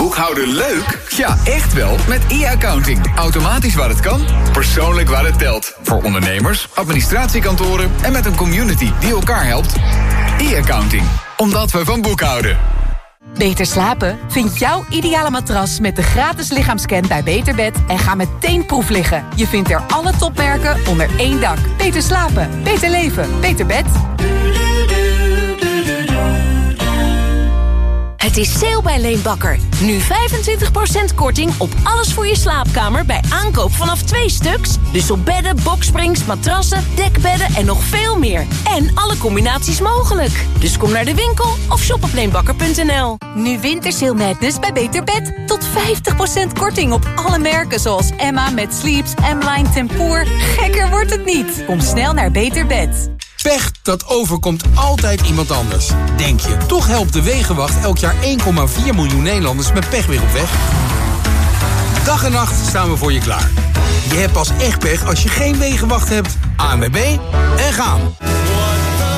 Boekhouden leuk? Ja, echt wel. Met e-accounting. Automatisch waar het kan, persoonlijk waar het telt. Voor ondernemers, administratiekantoren en met een community die elkaar helpt. E-accounting. Omdat we van boekhouden. Beter slapen? Vind jouw ideale matras met de gratis lichaamscan bij Beterbed en ga meteen proef liggen. Je vindt er alle topmerken onder één dak. Beter slapen, beter leven, beter bed. Het is sale bij Leenbakker. Nu 25% korting op alles voor je slaapkamer bij aankoop vanaf twee stuks. Dus op bedden, boksprings, matrassen, dekbedden en nog veel meer. En alle combinaties mogelijk. Dus kom naar de winkel of shop op leenbakker.nl. Nu Wintersail Madness bij Beter Bed. Tot 50% korting op alle merken zoals Emma met Sleeps, M-Line Tempoor. Gekker wordt het niet. Kom snel naar Beter Bed. Pech, dat overkomt altijd iemand anders. Denk je, toch helpt de Wegenwacht elk jaar 1,4 miljoen Nederlanders met pech weer op weg? Dag en nacht staan we voor je klaar. Je hebt pas echt pech als je geen Wegenwacht hebt. ANWB en gaan.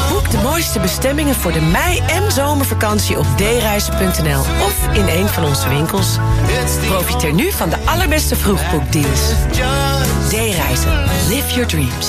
Boek de mooiste bestemmingen voor de mei- en zomervakantie op dereizen.nl of in een van onze winkels. Profiteer nu van de allerbeste vroegboekdeals. D-reizen. Live your dreams.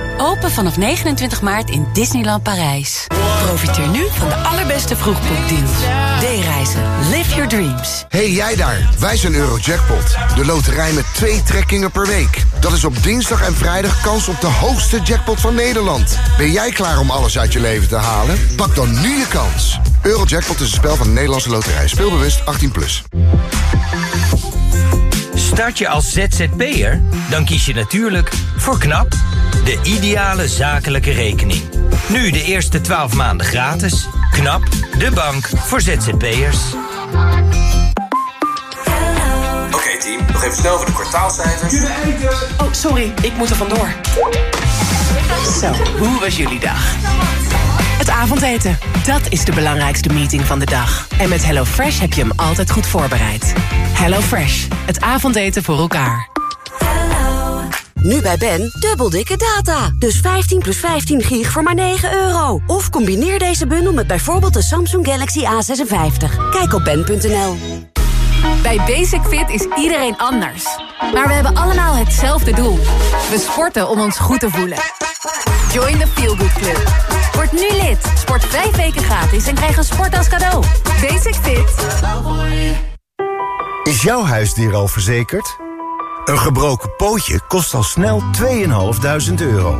Open vanaf 29 maart in Disneyland Parijs. Profiteer nu van de allerbeste vroegboekdeals. D-reizen. Live your dreams. Hey jij daar, wij zijn Eurojackpot. De loterij met twee trekkingen per week. Dat is op dinsdag en vrijdag kans op de hoogste jackpot van Nederland. Ben jij klaar om alles uit je leven te halen? Pak dan nu je kans. Eurojackpot is een spel van de Nederlandse loterij. Speelbewust 18+. Plus. Start je als ZZP'er? Dan kies je natuurlijk voor KNAP, de ideale zakelijke rekening. Nu de eerste 12 maanden gratis. KNAP, de bank voor ZZP'ers. Oké team, nog even snel voor de kwartaalcijfers. Oh, sorry, ik moet er vandoor. Zo, hoe was jullie dag? Het avondeten, dat is de belangrijkste meeting van de dag. En met HelloFresh heb je hem altijd goed voorbereid. HelloFresh, het avondeten voor elkaar. Nu bij Ben, dubbel dikke data. Dus 15 plus 15 gig voor maar 9 euro. Of combineer deze bundel met bijvoorbeeld de Samsung Galaxy A56. Kijk op ben.nl. Bij Basic Fit is iedereen anders. Maar we hebben allemaal hetzelfde doel. We sporten om ons goed te voelen. Join the Feel Good Club. Word nu lid. Sport vijf weken gratis en krijg een sport als cadeau. Basic Fit. Is jouw huisdier al verzekerd? Een gebroken pootje kost al snel 2.500 euro.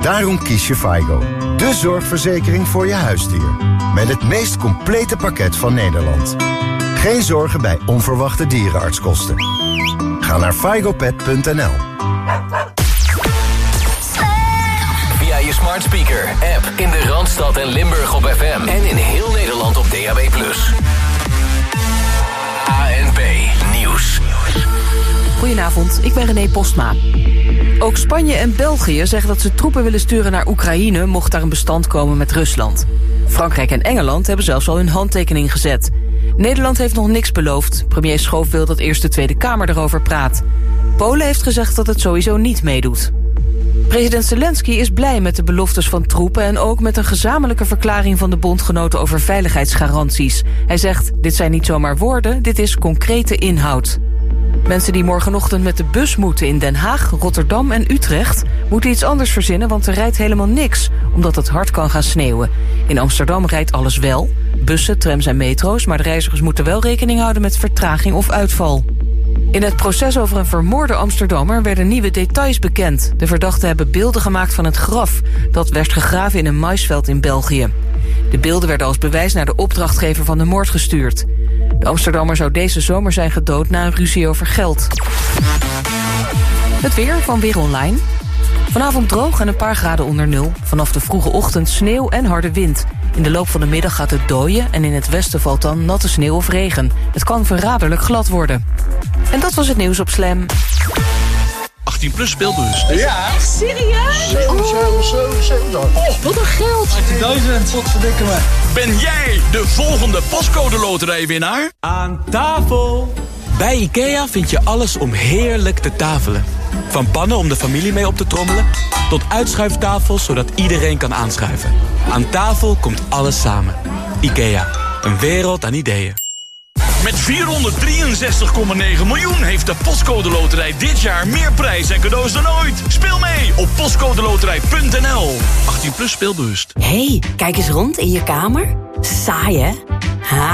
Daarom kies je FIGO, de zorgverzekering voor je huisdier. Met het meest complete pakket van Nederland. Geen zorgen bij onverwachte dierenartskosten. Ga naar figopet.nl Via je smart speaker, app in de Randstad en Limburg op FM. En in heel Nederland op DAB+. Goedenavond, ik ben René Postma. Ook Spanje en België zeggen dat ze troepen willen sturen naar Oekraïne... mocht daar een bestand komen met Rusland. Frankrijk en Engeland hebben zelfs al hun handtekening gezet. Nederland heeft nog niks beloofd. Premier Schoof wil dat eerst de Tweede Kamer erover praat. Polen heeft gezegd dat het sowieso niet meedoet. President Zelensky is blij met de beloftes van troepen... en ook met een gezamenlijke verklaring van de bondgenoten over veiligheidsgaranties. Hij zegt, dit zijn niet zomaar woorden, dit is concrete inhoud. Mensen die morgenochtend met de bus moeten in Den Haag, Rotterdam en Utrecht... moeten iets anders verzinnen, want er rijdt helemaal niks... omdat het hard kan gaan sneeuwen. In Amsterdam rijdt alles wel. Bussen, trams en metro's, maar de reizigers moeten wel rekening houden met vertraging of uitval. In het proces over een vermoorde Amsterdammer werden nieuwe details bekend. De verdachten hebben beelden gemaakt van het graf... dat werd gegraven in een maisveld in België. De beelden werden als bewijs naar de opdrachtgever van de moord gestuurd. De Amsterdammer zou deze zomer zijn gedood na een ruzie over geld. Het weer van Weer Online. Vanavond droog en een paar graden onder nul. Vanaf de vroege ochtend sneeuw en harde wind. In de loop van de middag gaat het dooien en in het westen valt dan natte sneeuw of regen. Het kan verraderlijk glad worden. En dat was het nieuws op Slam. 18 plus speelbus. Ja. Echt serieus? 7, 7, 7, 7. Oh, wat een geld. 18.000. Wat verdikken me. Ben jij de volgende postcode loterijwinnaar? Aan tafel. Bij IKEA vind je alles om heerlijk te tafelen. Van pannen om de familie mee op te trommelen... tot uitschuiftafels zodat iedereen kan aanschuiven. Aan tafel komt alles samen. IKEA, een wereld aan ideeën. Met 463,9 miljoen heeft de Postcode Loterij dit jaar meer prijs en cadeaus dan ooit. Speel mee op postcodeloterij.nl. 18 plus speelbewust. hey, kijk eens rond in je kamer. Saai, hè? Ha.